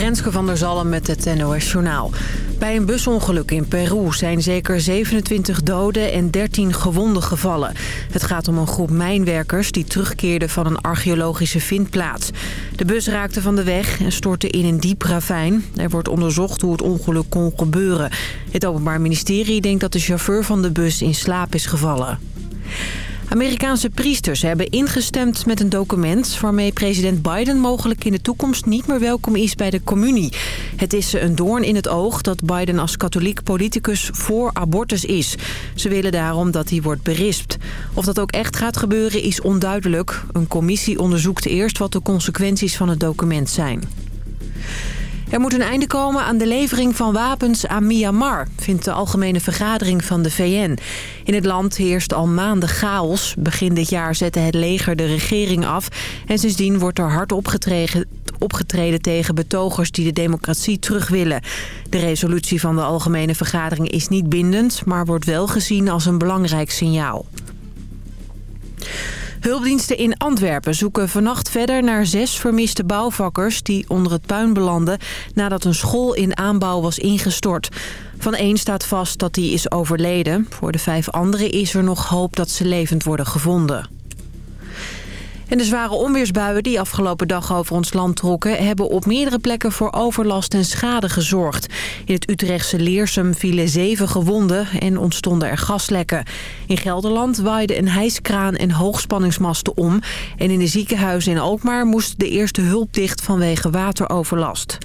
Renske van der Zalm met het NOS Journaal. Bij een busongeluk in Peru zijn zeker 27 doden en 13 gewonden gevallen. Het gaat om een groep mijnwerkers die terugkeerden van een archeologische vindplaats. De bus raakte van de weg en stortte in een diep ravijn. Er wordt onderzocht hoe het ongeluk kon gebeuren. Het Openbaar Ministerie denkt dat de chauffeur van de bus in slaap is gevallen. Amerikaanse priesters hebben ingestemd met een document... waarmee president Biden mogelijk in de toekomst niet meer welkom is bij de communie. Het is een doorn in het oog dat Biden als katholiek politicus voor abortus is. Ze willen daarom dat hij wordt berispt. Of dat ook echt gaat gebeuren is onduidelijk. Een commissie onderzoekt eerst wat de consequenties van het document zijn. Er moet een einde komen aan de levering van wapens aan Myanmar, vindt de Algemene Vergadering van de VN. In het land heerst al maanden chaos. Begin dit jaar zette het leger de regering af en sindsdien wordt er hard opgetreden, opgetreden tegen betogers die de democratie terug willen. De resolutie van de Algemene Vergadering is niet bindend, maar wordt wel gezien als een belangrijk signaal. Hulpdiensten in Antwerpen zoeken vannacht verder naar zes vermiste bouwvakkers... die onder het puin belanden nadat een school in aanbouw was ingestort. Van één staat vast dat hij is overleden. Voor de vijf anderen is er nog hoop dat ze levend worden gevonden. En de zware onweersbuien die afgelopen dag over ons land trokken... hebben op meerdere plekken voor overlast en schade gezorgd. In het Utrechtse Leersum vielen zeven gewonden en ontstonden er gaslekken. In Gelderland waaide een hijskraan en hoogspanningsmasten om. En in de ziekenhuizen in Alkmaar moest de eerste hulp dicht vanwege wateroverlast.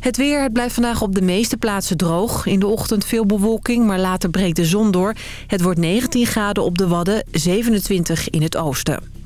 Het weer, het blijft vandaag op de meeste plaatsen droog. In de ochtend veel bewolking, maar later breekt de zon door. Het wordt 19 graden op de Wadden, 27 in het oosten.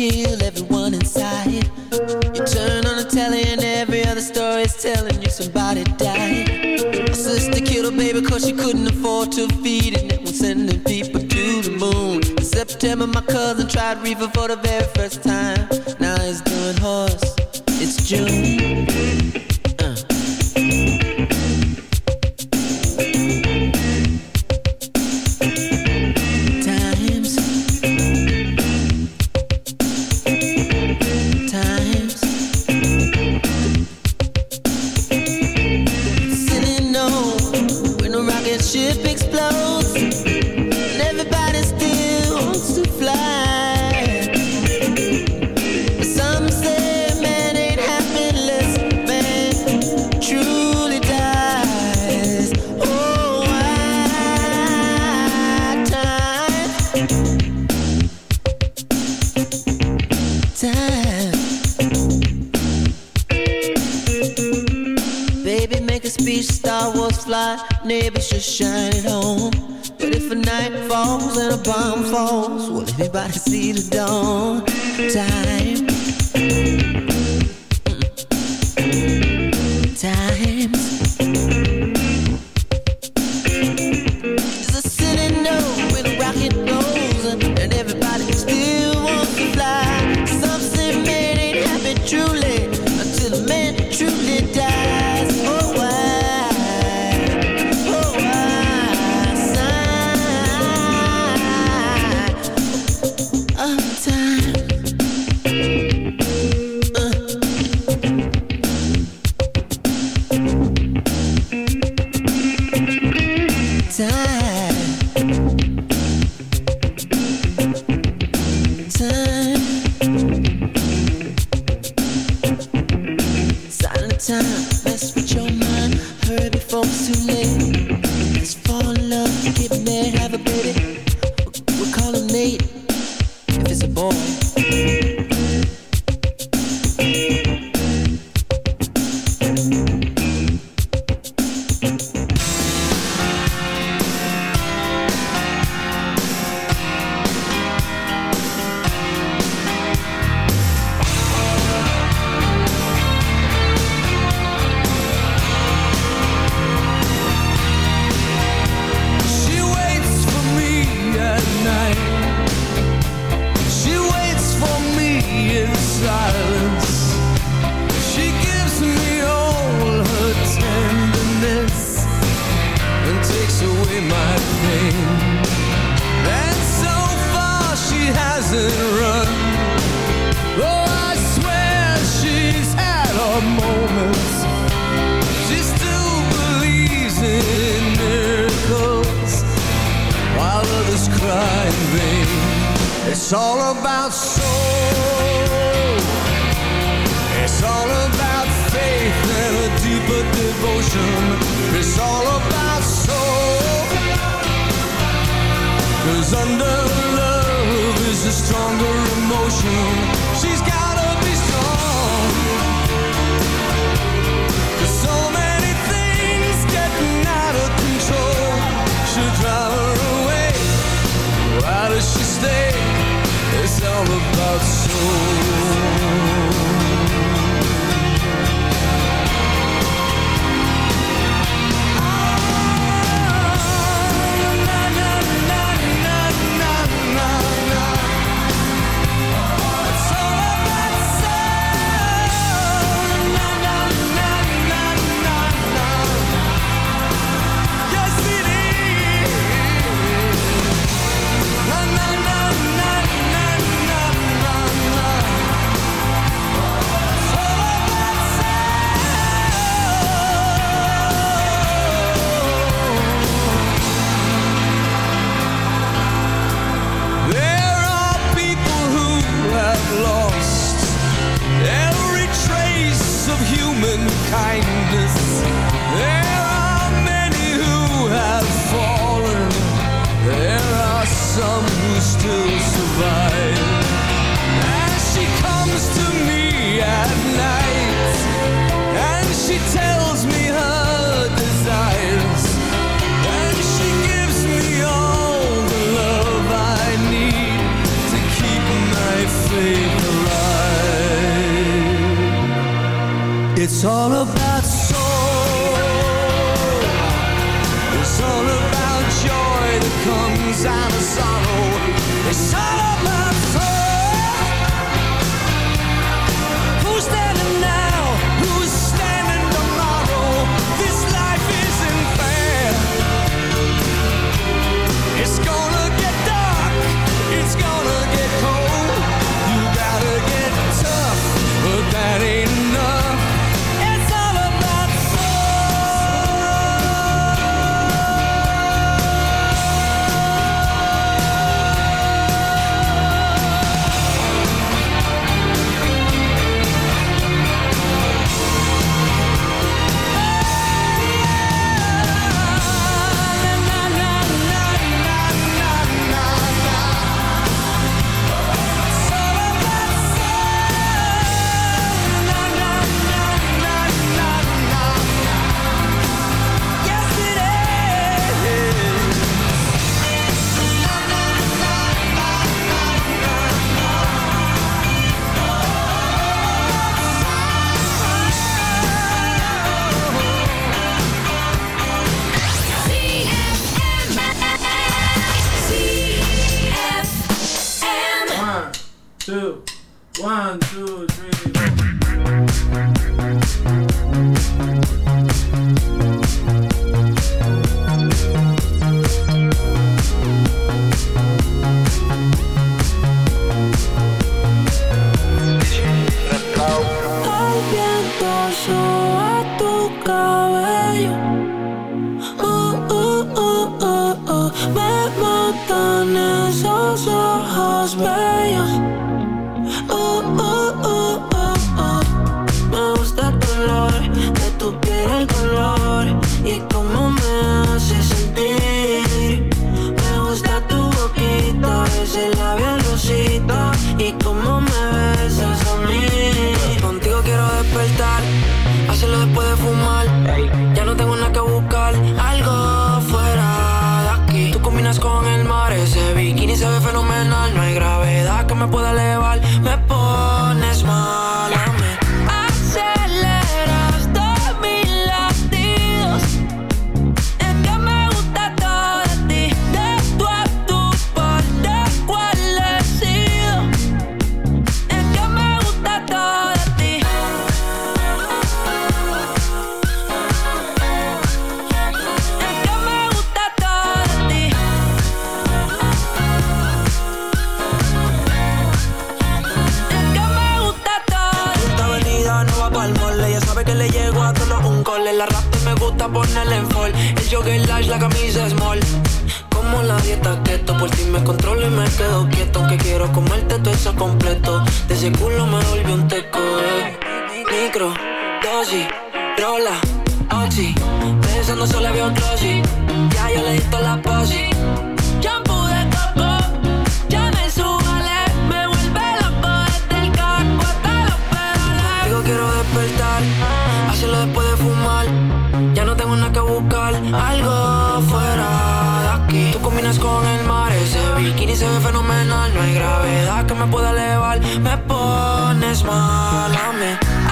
Kill everyone inside. You turn on the telly and every other story is telling you somebody died. My sister killed her baby cause she couldn't afford to feed it. And was sending people to the moon. In September, my cousin tried reefer for the very first time. as a boy. ponerle en fall. El jogger lash, la camisa small. Como la dieta keto, por ti me controlo y me quedo quieto. Que quiero comerte todo eso completo. De ese culo me volvió un teco. Eh. Micro, dosis, rola, oxi. Pensando solo veo un Ya yo le di la posi me puedo elevar. Me pones mal a mí.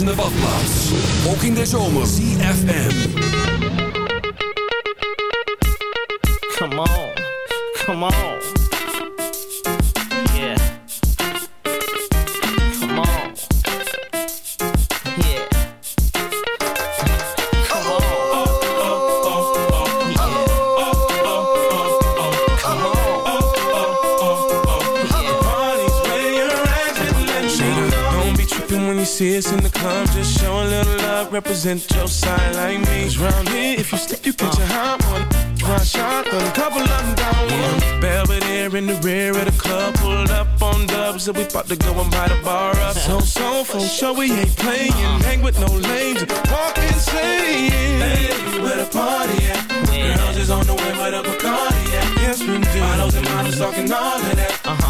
The wasplaat. represent your side like me. Cause round here, if you slip, you catch a hot one. Try shot, a couple of them down one. Belvedere in the rear of the club, pulled up on dubs, and we about to go and buy the bar up. So, so, for sure, we ain't playing. Uh-huh. Hang with no lames, walk insane. Hey, where the party at? Girls is on the way, where the Bacardi at? Yes, we do. Bottles and models talking all of that. Uh-huh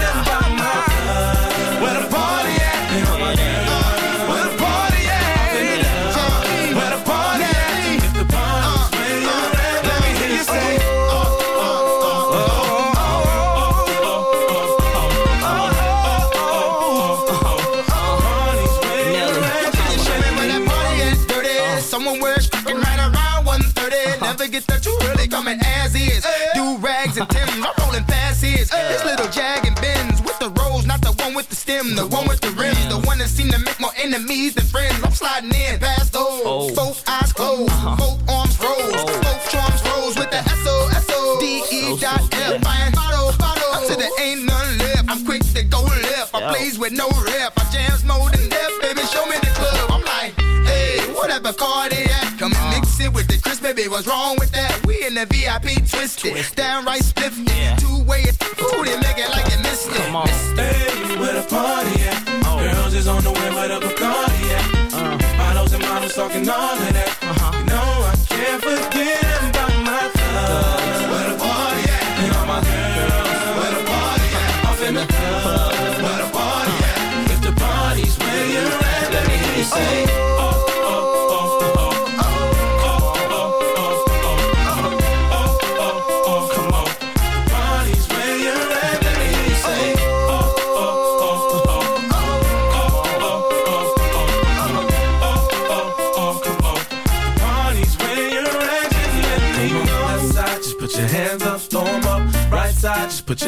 130. Never get that you really coming as is. Do rags and Timbs, I'm rolling past his. This little Jag and Benz with the rolls, not the one with the stem, the one with the rims, the one that seem to make more enemies than friends. I'm sliding in past those. Oh. Both eyes closed, uh-huh. both arms rose, oh. both charms rose with the S O S O D E dot F. Bottle, bottle until there ain't none left. I'm quick to go left. I plays with no rep. I jams more than death, baby. Show me the club. I'm like, hey, whatever car they baby. What's wrong with that? We in the VIP twisted, downright spliffed. Two way, ooh, they make it like you missed it. Come on. Hey, where the party at? Oh. Girls is on the way where the Bacardi at. Uh. Bottles and models talking all of that.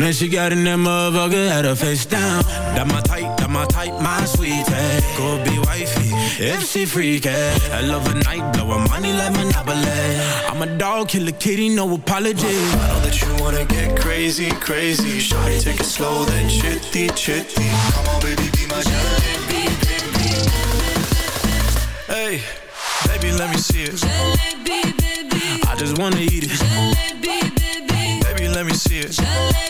then she got in that motherfucker, had her face down. That my type, that my type, my sweetie. Go be wifey, if she freaky. I love a night, blow her money like Monopoly. I'm a dog, kill a kitty, no apology. I know that you wanna get crazy, crazy. Shawty, take it slow, then chitty, chitty. Come on, baby, be my jalebi, baby. Hey, baby, let me see it. I just wanna eat it. Baby, let me see it. Oh,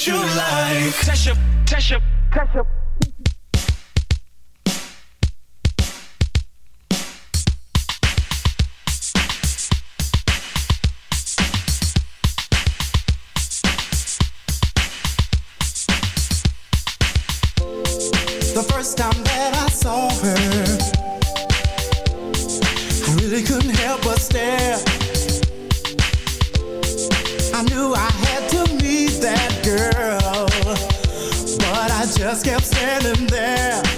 That you like. Tesha, Tesha, Tesha. The first time that I saw her, I really couldn't help but stare. Standing there.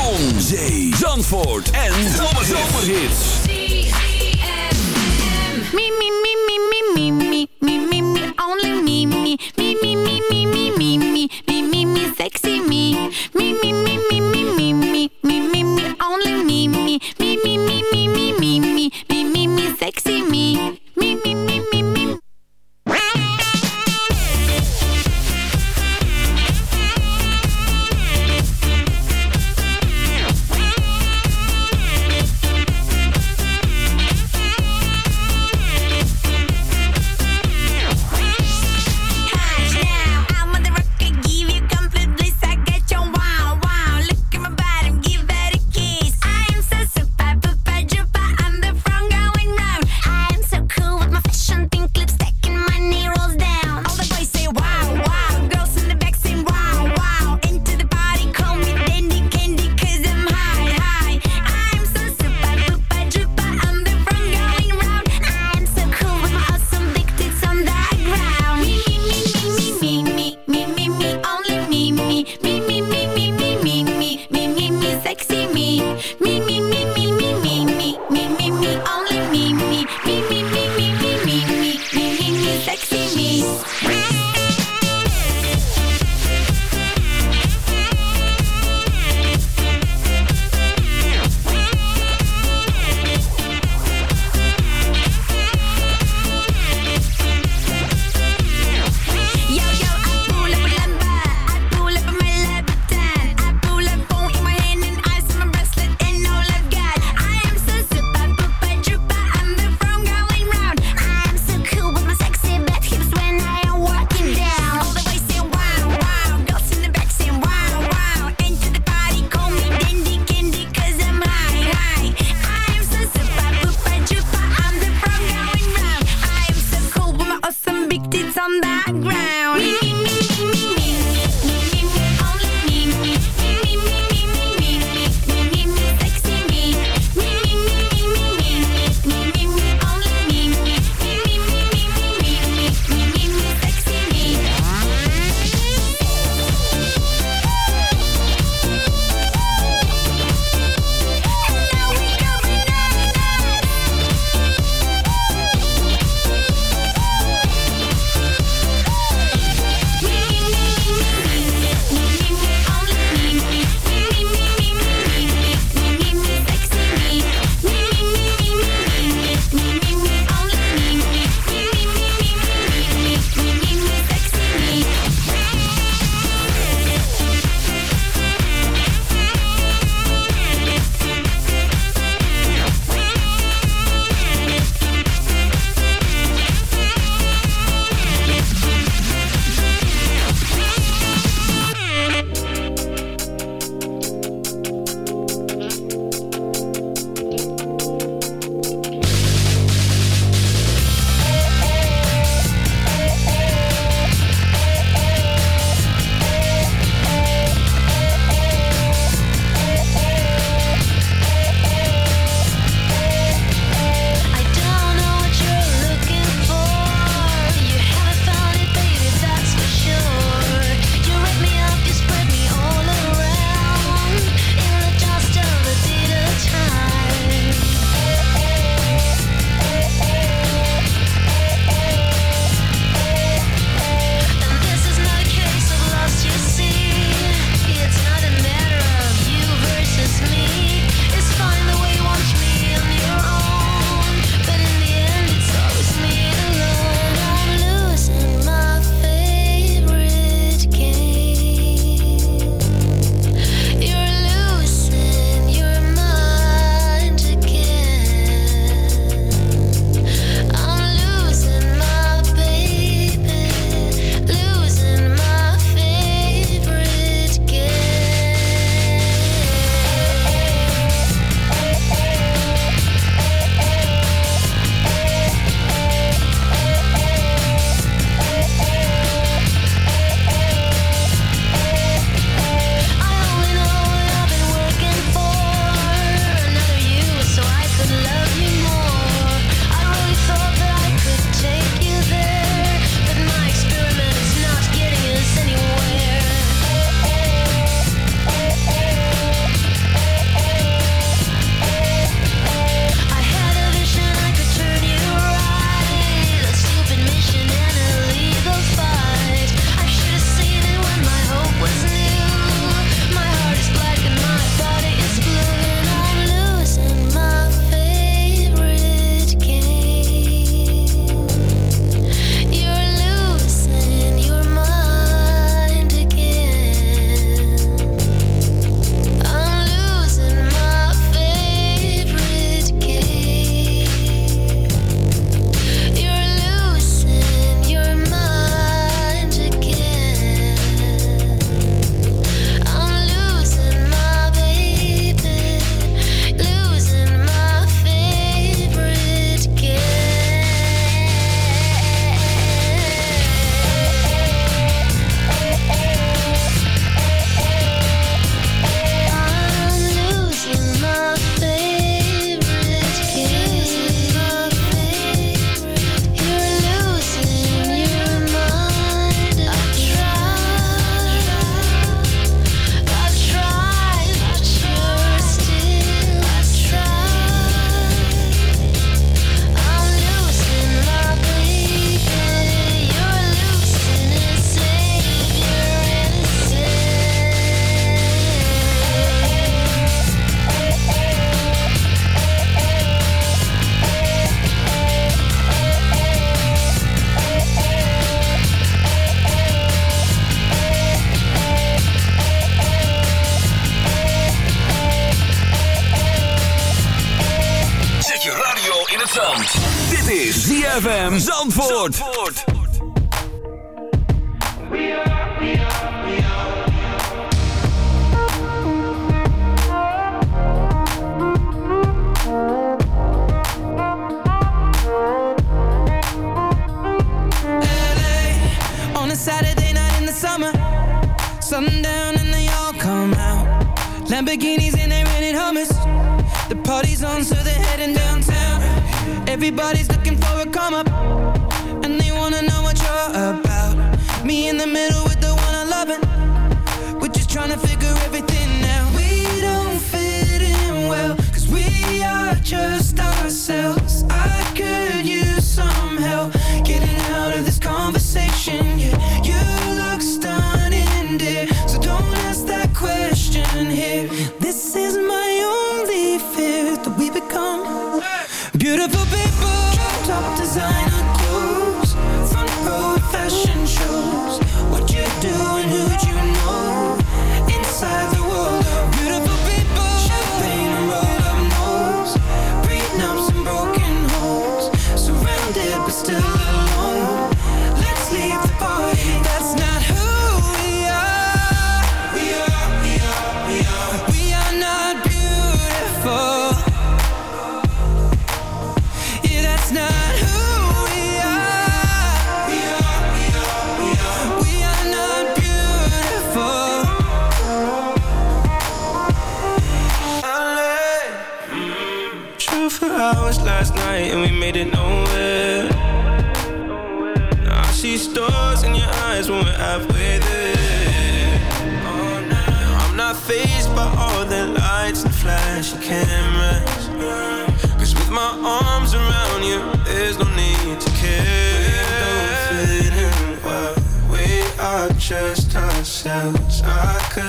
Zon, Zee, Zandvoort en Zomerhits. Mimi, mimi, mimi, mimi, mimi, mimi, only mimi.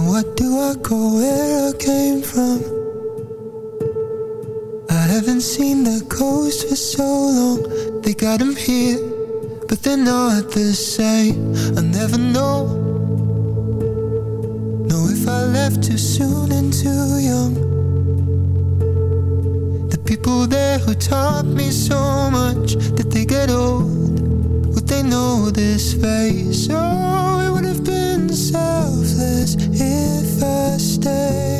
Then what do I go where I came from? I haven't seen the coast for so long. They got them here, but they're not the same. I never know. Know if I left too soon and too young. The people there who taught me so much, did they get old? Would they know this face? Oh, selfless if I stayed.